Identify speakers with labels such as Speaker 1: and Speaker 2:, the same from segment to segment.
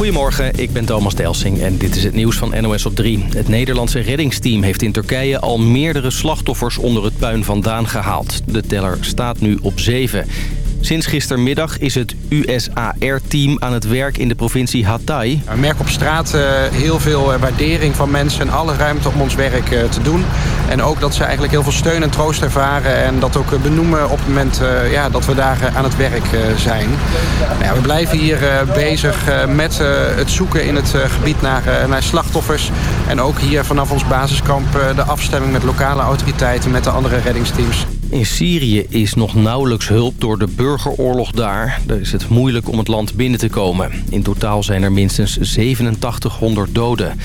Speaker 1: Goedemorgen, ik ben Thomas Delsing en dit is het nieuws van NOS op 3. Het Nederlandse reddingsteam heeft in Turkije al meerdere slachtoffers onder het puin vandaan gehaald. De teller staat nu op 7. Sinds gistermiddag is het USAR-team aan het werk in de provincie Hatay.
Speaker 2: We merken op straat uh, heel veel uh, waardering van mensen en alle ruimte om ons werk uh, te doen. En ook dat ze eigenlijk heel veel steun en troost ervaren en dat ook benoemen op het moment ja, dat we daar aan het werk zijn. Nou we blijven hier bezig met het zoeken in het gebied naar, naar slachtoffers. En ook hier vanaf ons basiskamp de afstemming met lokale autoriteiten met de andere reddingsteams.
Speaker 1: In Syrië is nog nauwelijks hulp door de burgeroorlog daar. Daar is het moeilijk om het land binnen te komen. In totaal zijn er minstens 8700 doden.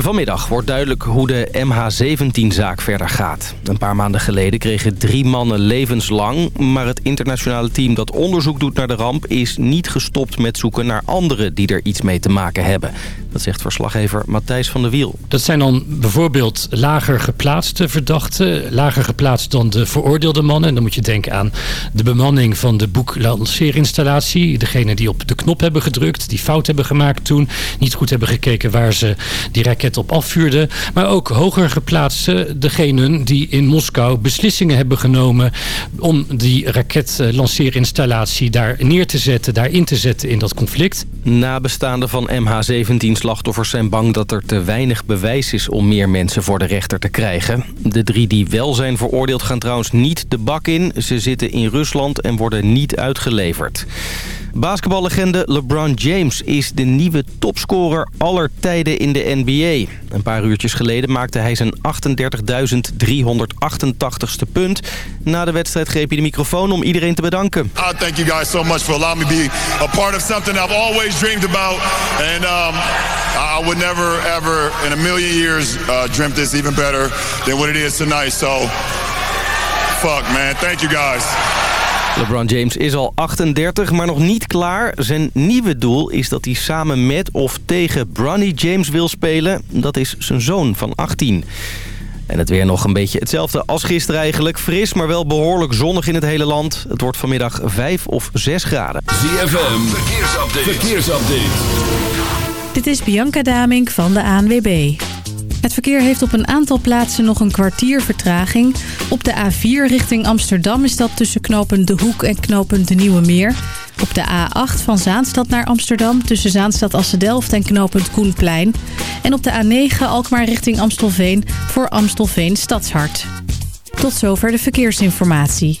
Speaker 1: Vanmiddag wordt duidelijk hoe de MH17-zaak verder gaat. Een paar maanden geleden kregen drie mannen levenslang... maar het internationale team dat onderzoek doet naar de ramp... is niet gestopt met zoeken naar anderen die er iets mee te maken hebben. Dat zegt verslaggever Matthijs van der Wiel.
Speaker 3: Dat zijn dan bijvoorbeeld lager geplaatste verdachten. Lager geplaatst dan de veroordeelde mannen. En dan moet je denken aan de bemanning van de boeklanceerinstallatie. Degene die op de knop hebben gedrukt, die fout hebben gemaakt toen. Niet goed hebben gekeken waar ze die raket op afvuurden. Maar ook hoger geplaatste, degenen die in Moskou beslissingen hebben genomen... om die raketlanceerinstallatie daar neer te zetten, daar in te zetten in dat conflict.
Speaker 1: Nabestaanden van MH17 slachtoffers zijn bang dat er te weinig bewijs is om meer mensen voor de rechter te krijgen. De drie die wel zijn veroordeeld gaan trouwens niet de bak in. Ze zitten in Rusland en worden niet uitgeleverd. Basketballegende LeBron James is de nieuwe topscorer aller tijden in de NBA. Een paar uurtjes geleden maakte hij zijn 38.388ste punt. Na de wedstrijd greep hij de microfoon om iedereen te bedanken.
Speaker 4: I thank you guys so much for me be a part of something I've always dreamed about. And um, I would never ever in a million years uh, dreamt this even better than what it is tonight. So fuck man, thank you guys.
Speaker 1: LeBron James is al 38, maar nog niet klaar. Zijn nieuwe doel is dat hij samen met of tegen Bronny James wil spelen. Dat is zijn zoon van 18. En het weer nog een beetje hetzelfde als gisteren eigenlijk. Fris, maar wel behoorlijk zonnig in het hele land. Het wordt vanmiddag 5 of 6 graden.
Speaker 5: ZFM, verkeersupdate. verkeersupdate.
Speaker 6: Dit is Bianca Damink van de ANWB. Het verkeer heeft op een aantal plaatsen nog een kwartier vertraging. Op de A4 richting Amsterdam is dat tussen knooppunt De Hoek en knooppunt De Nieuwe Meer. Op de A8 van Zaanstad naar Amsterdam tussen Zaanstad Assedelft en knooppunt Koenplein. En op de A9 Alkmaar richting Amstelveen voor Amstelveen Stadshart. Tot zover de verkeersinformatie.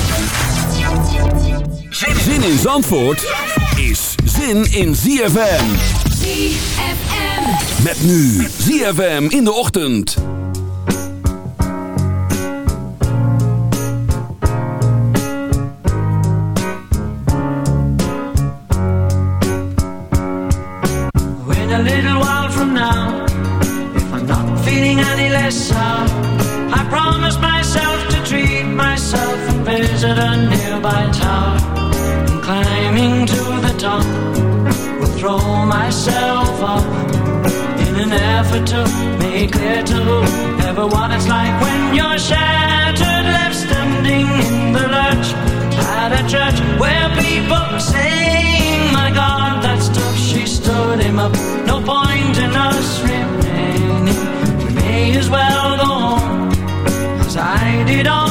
Speaker 5: Zin in Zandvoort is zin in ZFM.
Speaker 7: ZFM.
Speaker 5: Met nu ZFM in de ochtend.
Speaker 8: When a little while from now, if I'm not feeling any less sound, visit a nearby tower. And climbing to the top, will throw myself up in an effort to make clear to everyone it's like when you're shattered, left standing in the lurch at a church where people saying, My God, that's tough. She stood him up. No point in us remaining. We may as well go on as I did on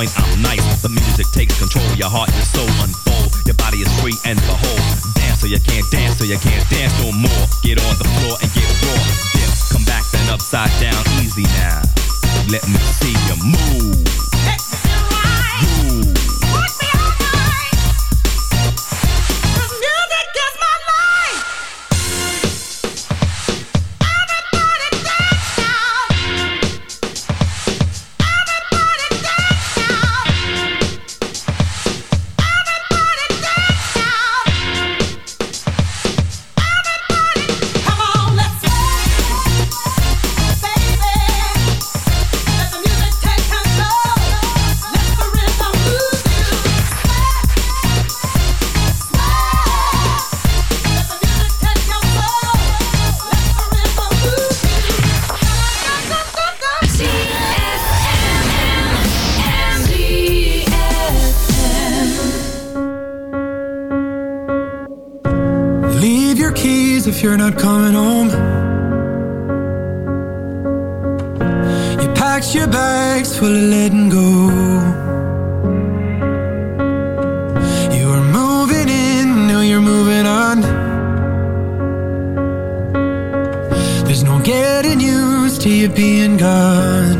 Speaker 7: point I'm nice. The music takes control, your heart and soul unfold. Your body is free and behold. Dance so you can't dance so you can't dance
Speaker 9: your keys if you're not coming home. You packed your bags full of letting go. You were moving in, now you're moving on. There's no getting used to you being gone.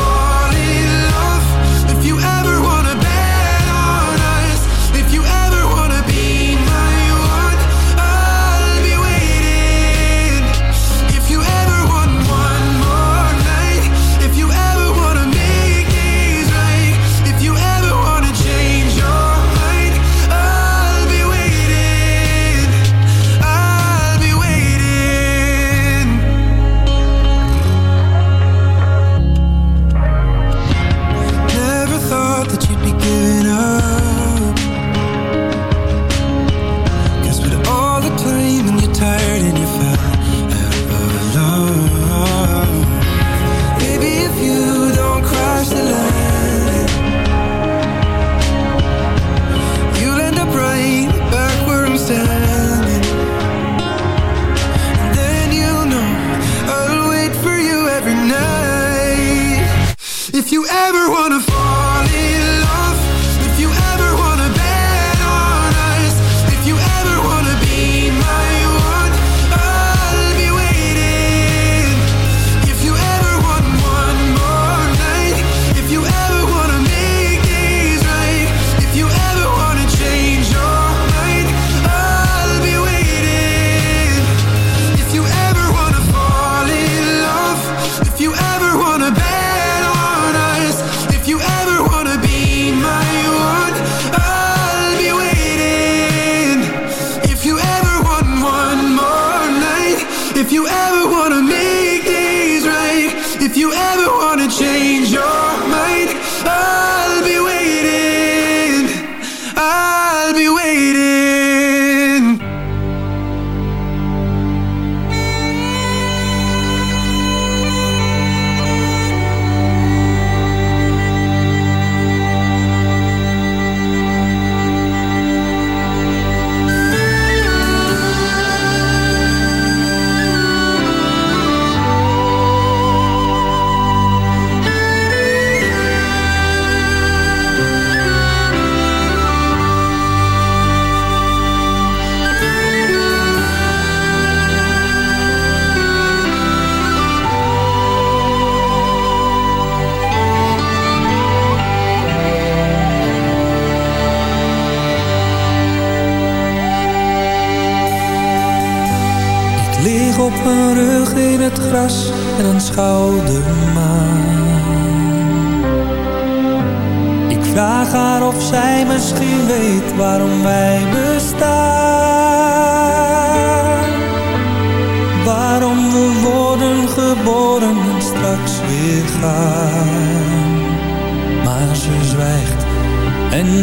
Speaker 9: you ever wanna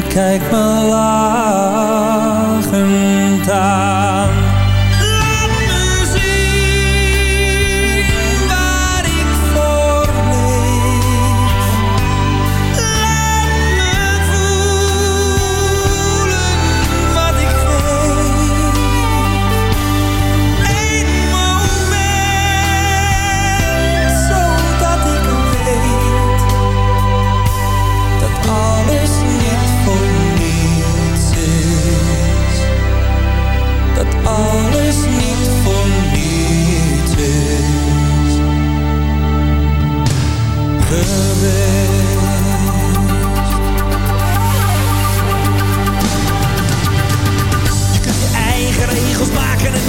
Speaker 10: kijk me laag.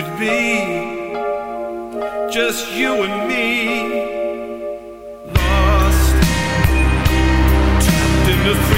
Speaker 11: could be just you and me, lost, trapped in the.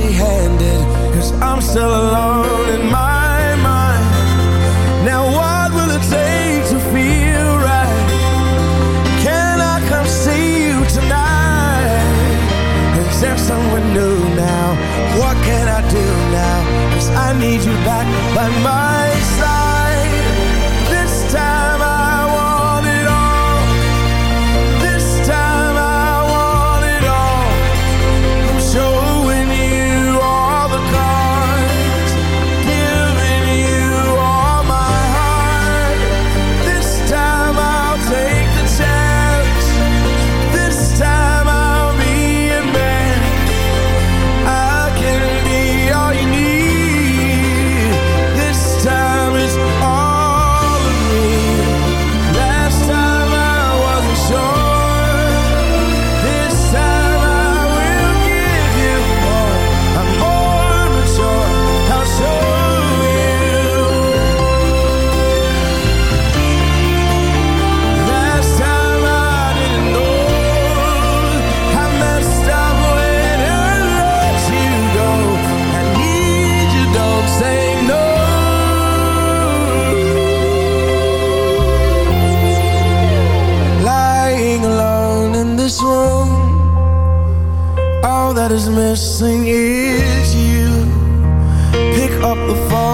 Speaker 9: Left empty handed Cause I'm still alone in my mind Now what will it take to feel right? Can I come see you tonight? Is there someone new now? What can I do now? Cause I need you back by my side is missing is you. Pick up the phone,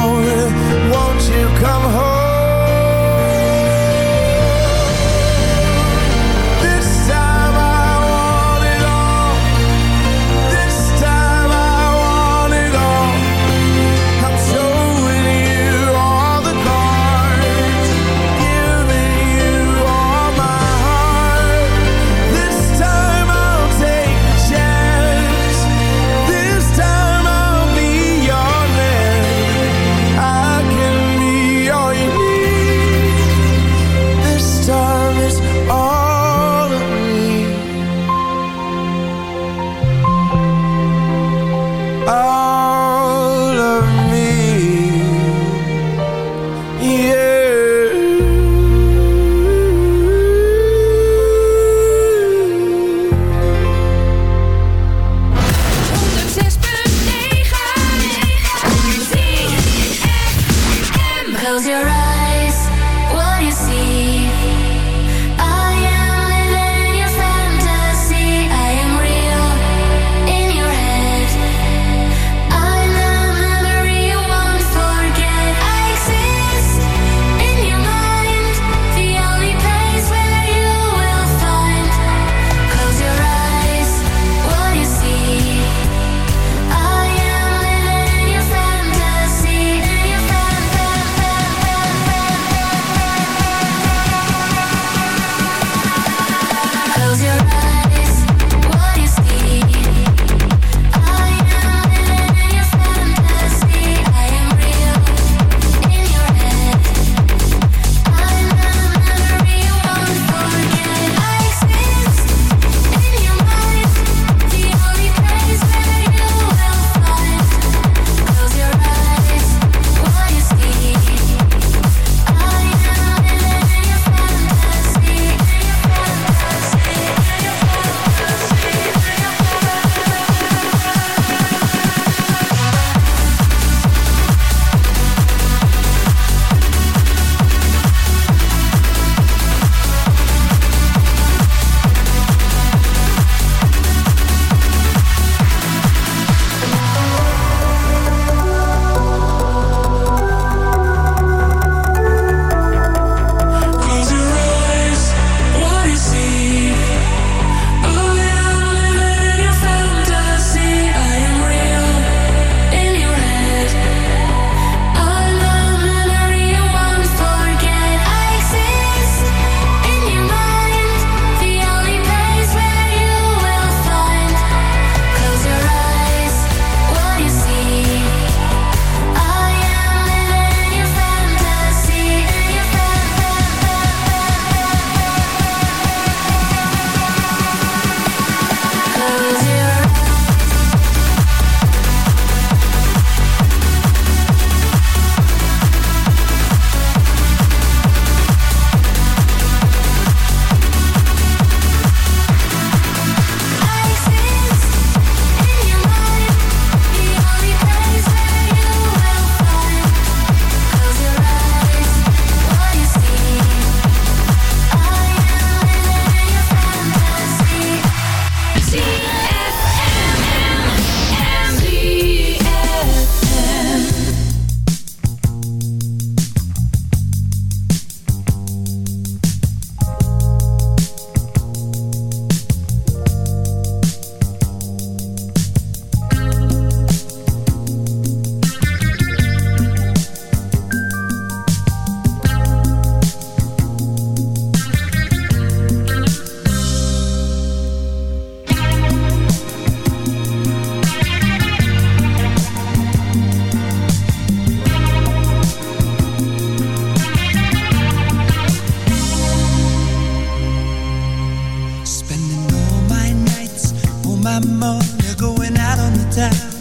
Speaker 9: my money going out on the town.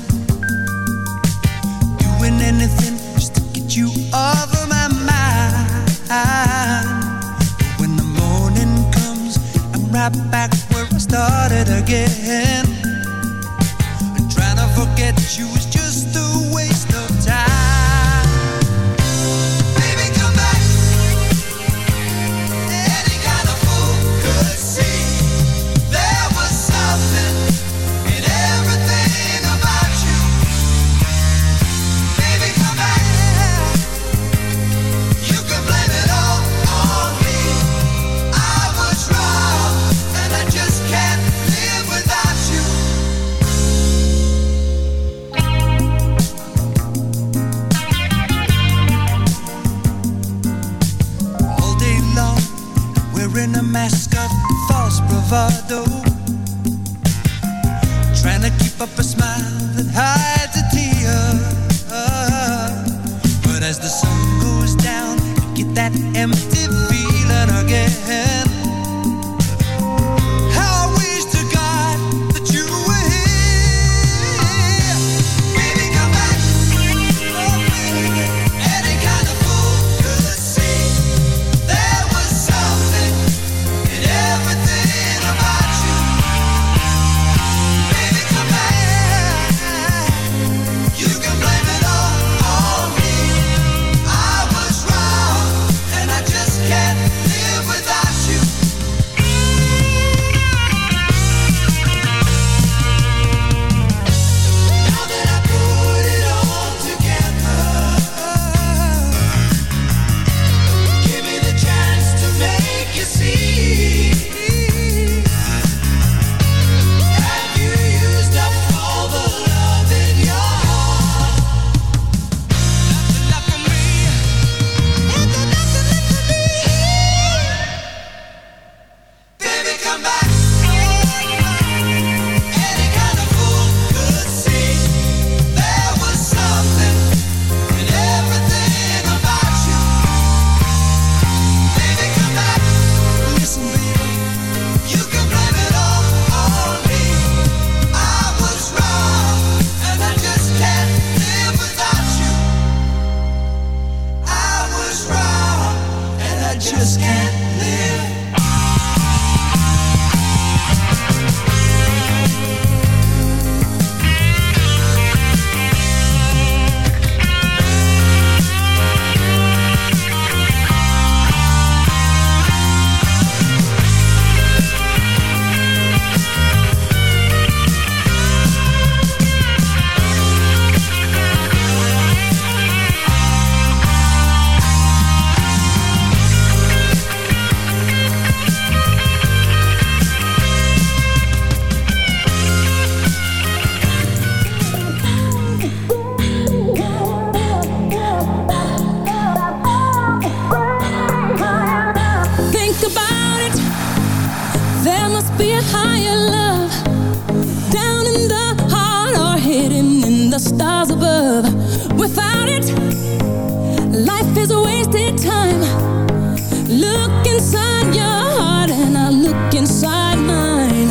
Speaker 12: inside mine.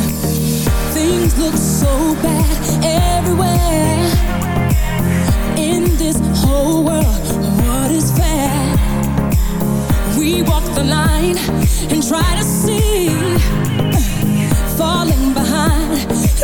Speaker 12: Things look so bad everywhere. In this whole world, what is fair? We walk the line and try to see. Falling behind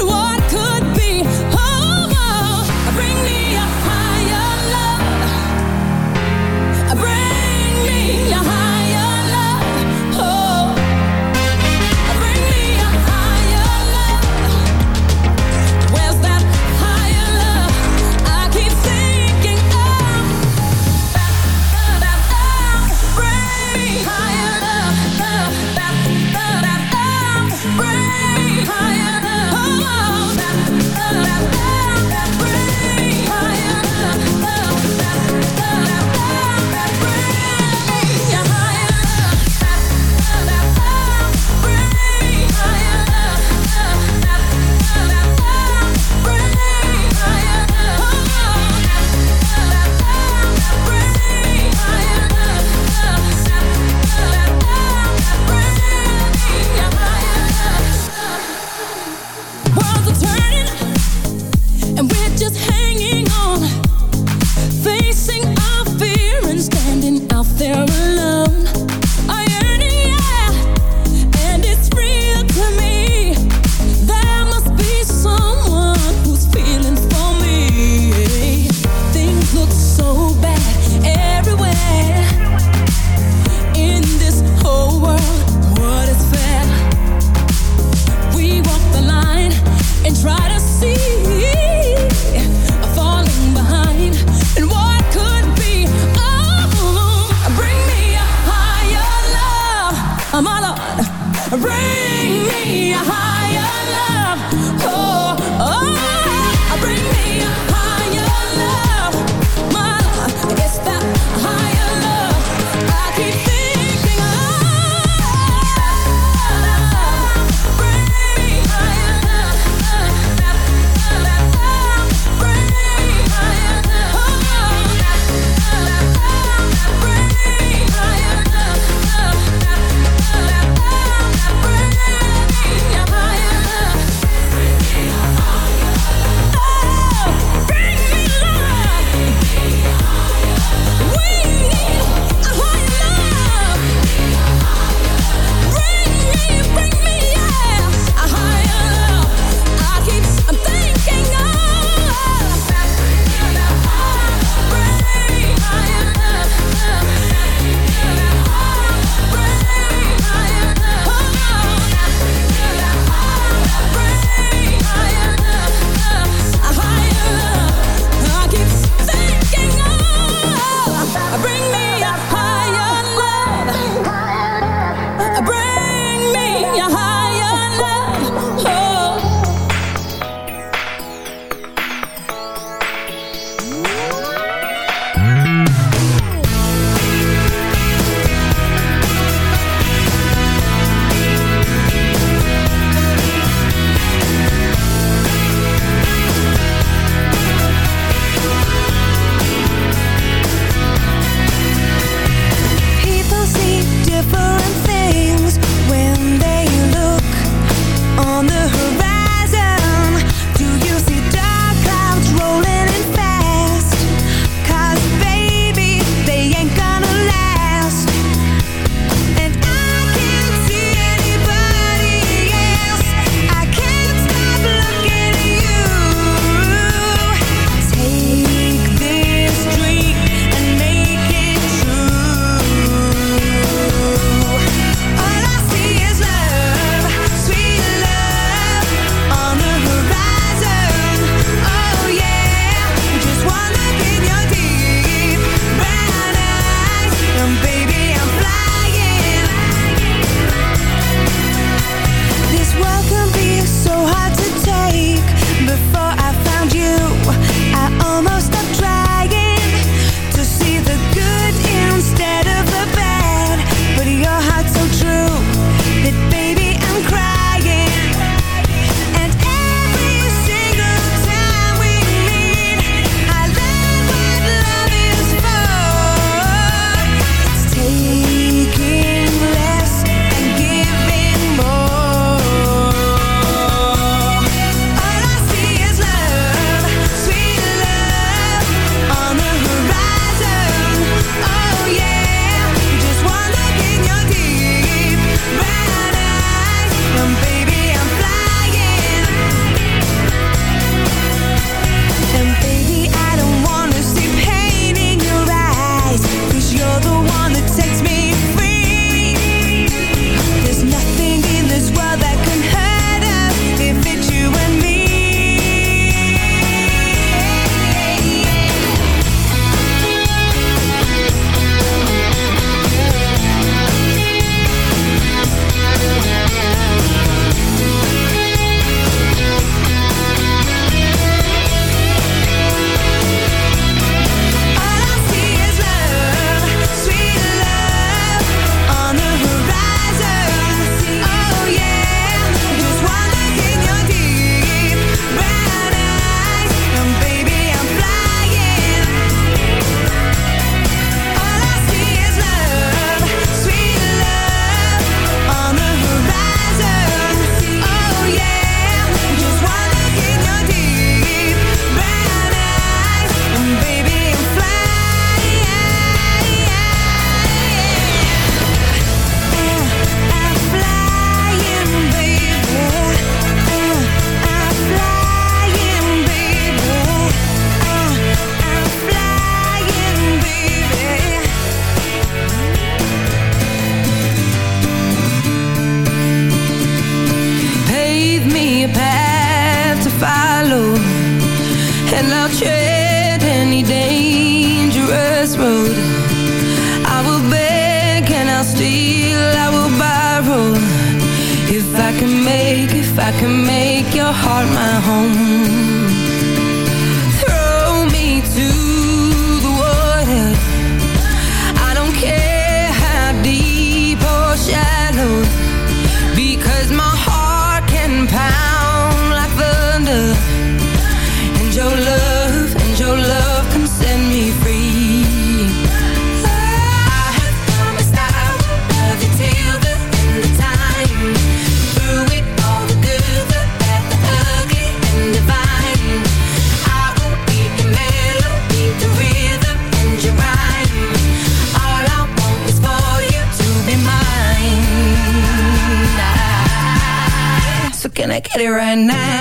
Speaker 13: get it right now.